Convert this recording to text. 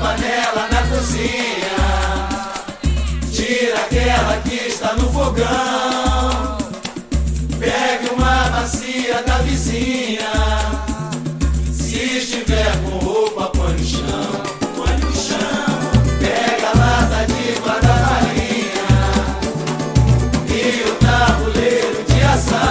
panela na cozinha. Tira aquela que está no fogão. Pegue uma bacia da vizinha. Se estiver com roupa, põe no chão. Pega a lata de guarda-farinha. E o tabuleiro de assado.